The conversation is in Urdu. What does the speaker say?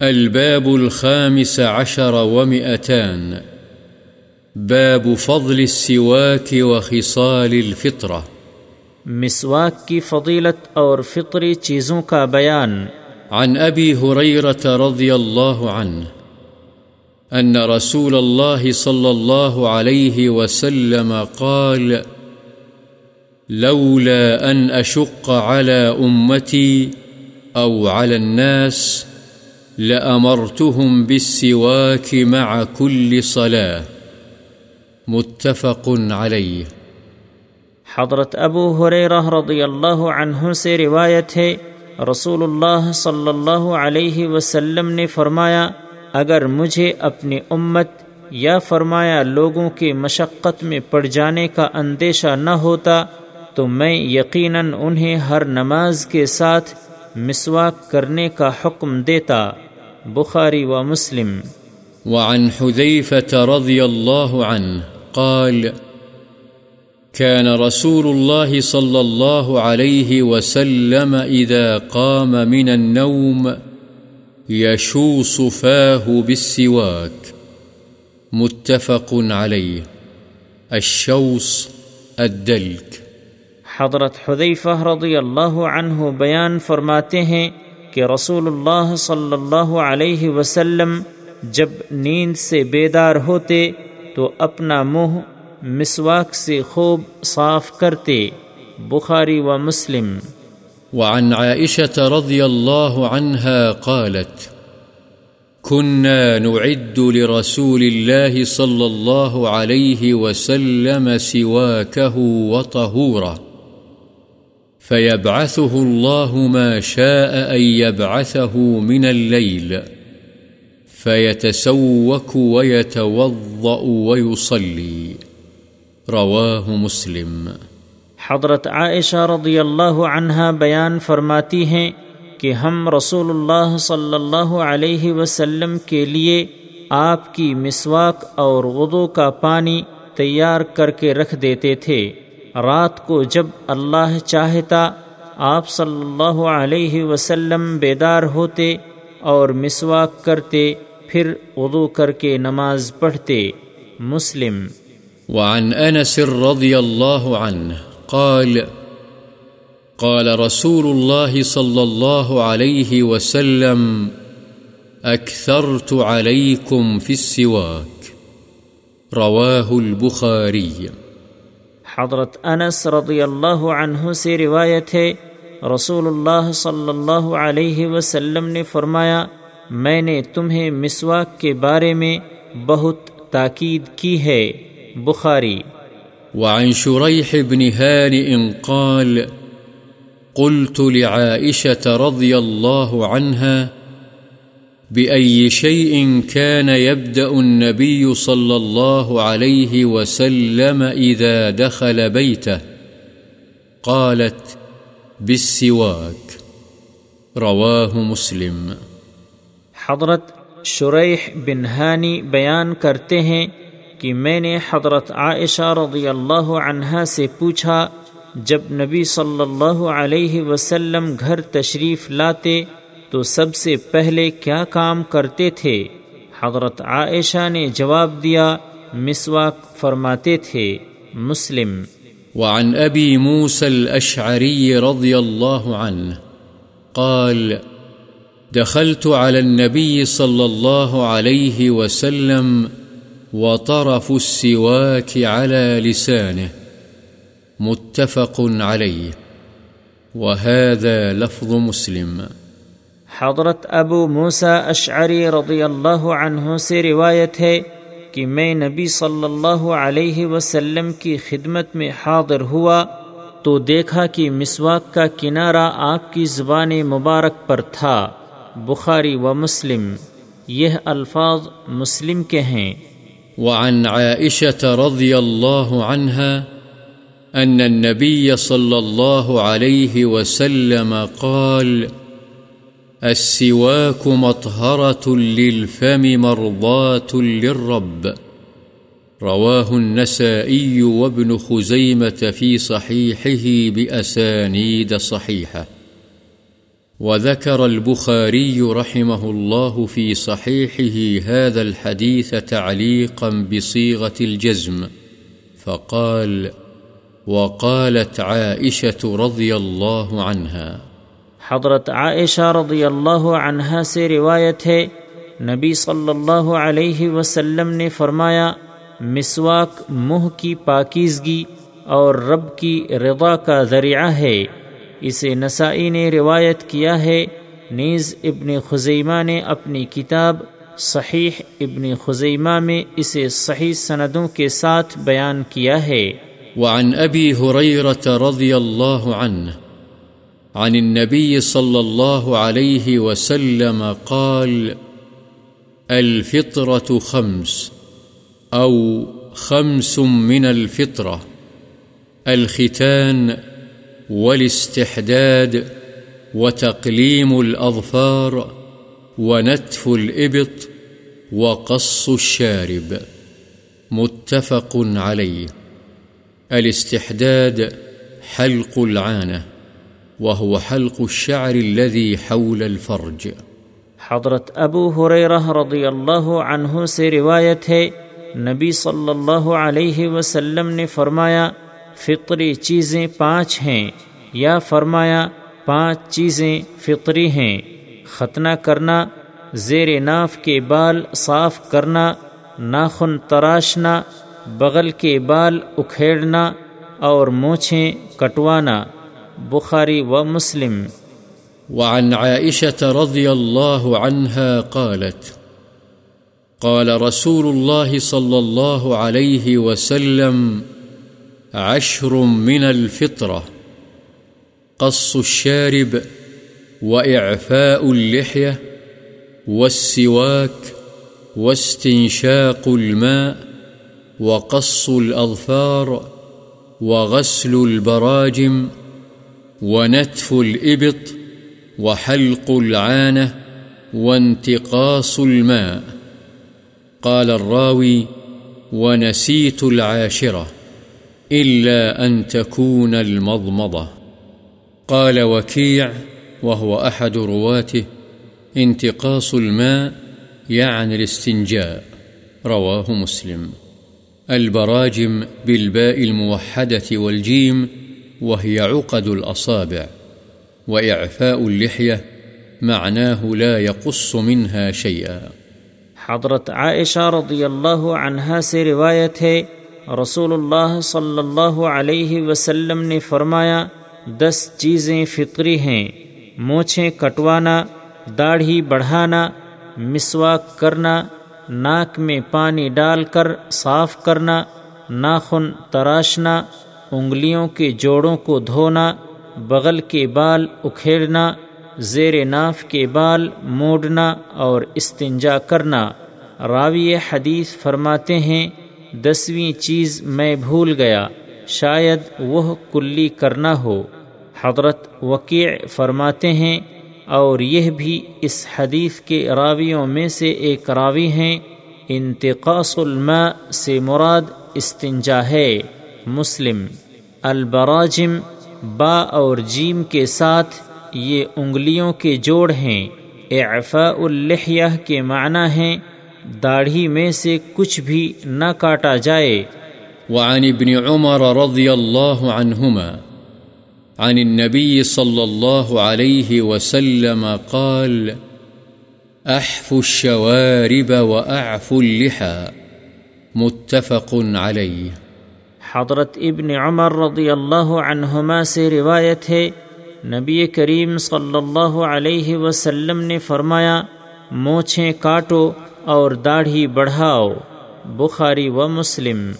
الباب الخامس عشر ومئتان. باب فضل السواك وخصال الفطرة. مسواک کی فضیلت اور فطری چیزوں کا بیان. عن أبي هريرة رضي الله عنه أن رسول الله صلى الله عليه وسلم قال لولا أن أشق على أمتي أو على الناس لأمرتهم بالسواك مع كل صلاة. متفق عليه. حضرت ابو حریرہ رضی اللہ عنہ سے روایت ہے، رسول اللہ صلی اللہ علیہ وسلم نے فرمایا، اگر مجھے اپنی امت یا فرمایا لوگوں کی مشقت میں پڑ جانے کا اندیشہ نہ ہوتا، تو میں یقیناً انہیں ہر نماز کے ساتھ مسواک کرنے کا حکم دیتا۔ بخاری و مسلم۔ وعن حذيفة رضي الله عنه قال كان رسول الله صلى الله عليه وسلم إذا قام من النوم يشوص فاه بالسواك متفق عليه الشوص الدلك حضرت حذیفہ رضی اللہ عنہ بیان فرماتے ہیں کہ رسول اللہ صلی اللہ علیہ وسلم جب نیند سے بیدار ہوتے تو اپنا منہ مسواک سے خوب صاف کرتے، بخاری و مسلم۔ وعن عائشة رضي الله عنها قالت كنا نعد لرسول الله صلى الله عليه وسلم سواكه وطهوره فيبعثه الله ما شاء أن يبعثه من الليل فيتسوك ويتوضأ ويصلي رواه مسلم حضرت عائشہ رضی اللہ عنہا بیان فرماتی ہیں کہ ہم رسول اللہ صلی اللہ علیہ وسلم کے لیے آپ کی مسواک اور وضو کا پانی تیار کر کے رکھ دیتے تھے۔ رات کو جب اللہ چاہتا آپ صلی اللہ علیہ وسلم بیدار ہوتے اور مسواک کرتے، پھر وضو کر کے نماز پڑھتے۔ مسلم۔ وعن أنس رضي الله عنه قال قال رسول الله صلى الله عليه وسلم أكثرت عليكم في السواك رواه البخاري حضرت انس رضی اللہ عنہ سے روایت ہے رسول اللہ صلی اللہ علیہ وسلم نے فرمایا، میں نے تمہیں مسواک کے بارے میں بہت تاکید کی ہے۔ بخاری۔ وعن شريح بن هانئ قال، قلت لعائشة رضي الله عنها بأي شيء كان يبدأ النبي صلى الله عليه وسلم إذا دخل بيته. قالت بالسواك. رواه مسلم. حضرت شریح بن ہانی بیان کرتے ہیں کہ میں نے حضرت عائشہ رضی اللہ عنہا سے پوچھا، جب نبی صلی اللہ علیہ وسلم گھر تشریف لاتے تو سب سے پہلے کیا کام کرتے تھے؟ حضرت عائشہ نے جواب دیا، مسواک فرماتے تھے، مسلم۔ وعن أبي موسى الأشعري رضي الله عنه قال، دخلت على النبي صلى الله عليه وسلم وطرف السواك على لسانه، متفق عليه وهذا لفظ مسلم۔ حضرت ابو موسا اشعری رضی اللہ عنہ سے روایت ہے کہ میں نبی صلی اللہ علیہ وسلم کی خدمت میں حاضر ہوا تو دیکھا کہ مسواک کا کنارہ آپ کی زبان مبارک پر تھا۔ بخاری و مسلم۔ یہ الفاظ مسلم کے ہیں۔ وعن عائشة رضي الله عنها أن النبي صلى الله عليه وسلم قال السواك مطهرة للفم مرضاة للرب. رواه النسائي وابن خزيمة في صحيحه بأسانيد صحيحة. وذكر البخاري رحمه الله في صحيحه هذا الحديث تعليقا بصيغة الجزم. فقال وقالت عائشة رضي الله عنها. حضرت عائشہ رضی اللہ عنہا سے روایت ہے، نبی صلی اللہ علیہ وسلم نے فرمایا، مسواک منہ کی پاکیزگی اور رب کی رضا کا ذریعہ ہے۔ اسے نسائی نے روایت کیا ہے، نیز ابن خزیمہ نے اپنی کتاب صحیح ابن خزیمہ میں اسے صحیح سندوں کے ساتھ بیان کیا ہے۔ وعن ابی حریرت رضی اللہ عنہ عن النبي صلى الله عليه وسلم قال، الفطرة خمس، أو خمس من الفطرة، الختان والاستحداد وتقليم الأظفار ونتف الإبط وقص الشارب، متفق عليه، الاستحداد حلق العانة. وهو حلق الشعر الذي حول الفرج. حضرت ابو حریرہ رضی اللہ عنہ سے روایت ہے، نبی صلی اللہ علیہ وسلم نے فرمایا، فطری چیزیں پانچ ہیں، یا فرمایا، پانچ چیزیں فطری ہیں، ختنہ کرنا، زیر ناف کے بال صاف کرنا، ناخن تراشنا، بغل کے بال اکھیڑنا، اور مونچھیں کٹوانا۔ بخاری و مسلم۔ وعن عائشة رضي الله عنها قالت، قال رسول الله صلى الله عليه وسلم، عشر من الفطرة، قص الشارب وإعفاء اللحية والسواك واستنشاق الماء وقص الأظفار وغسل البراجم ونتف الإبط وحلق العانة وانتقاص الماء. قال الراوي ونسيت العاشرة إلا أن تكون المضمضة. قال وكيع وهو أحد رواته انتقاص الماء يعني الاستنجاء. رواه مسلم. البراجم بالباء الموحدة والجيم وهي عقد الأصابع، وإعفاء اللحية معناه لا يقص منها شيئا. حضرت عائشہ رضی اللہ عنہا سے روایت ہے، رسول اللہ صلی اللہ علیہ وسلم نے فرمایا، دس چیزیں فطری ہیں مونچھیں کٹوانا، داڑھی بڑھانا، مسواک کرنا، ناک میں پانی ڈال کر صاف کرنا، ناخن تراشنا انگلیوں کے جوڑوں کو دھونا، بغل کے بال اکھیڑنا، زیر ناف کے بال موڑنا اور استنجا کرنا۔ راوی حدیث فرماتے ہیں، دسویں چیز میں بھول گیا، شاید وہ کلی کرنا ہو۔ حضرت وقیع فرماتے ہیں، اور یہ بھی اس حدیث کے راویوں میں سے ایک راوی ہیں، انتقاص الماء سے مراد استنجا ہے۔ مسلم البراجم با اور جیم کے ساتھ یہ انگلیوں کے جوڑ ہیں۔ اعفاء اللحیہ کے معنی ہیں، داڑھی میں سے کچھ بھی نہ کاٹا جائے۔ وعن ابن عمر رضی اللہ عنہما، عن النبي صلى الله عليه وسلم قال أحف الشوارب وأعف اللحى، متفق عليه حضرت ابن عمر رضی اللہ عنہما سے روایت ہے، نبی کریم صلی اللہ علیہ وسلم نے فرمایا مونچھیں کاٹو اور داڑھی بڑھاؤ، بخاری و مسلم۔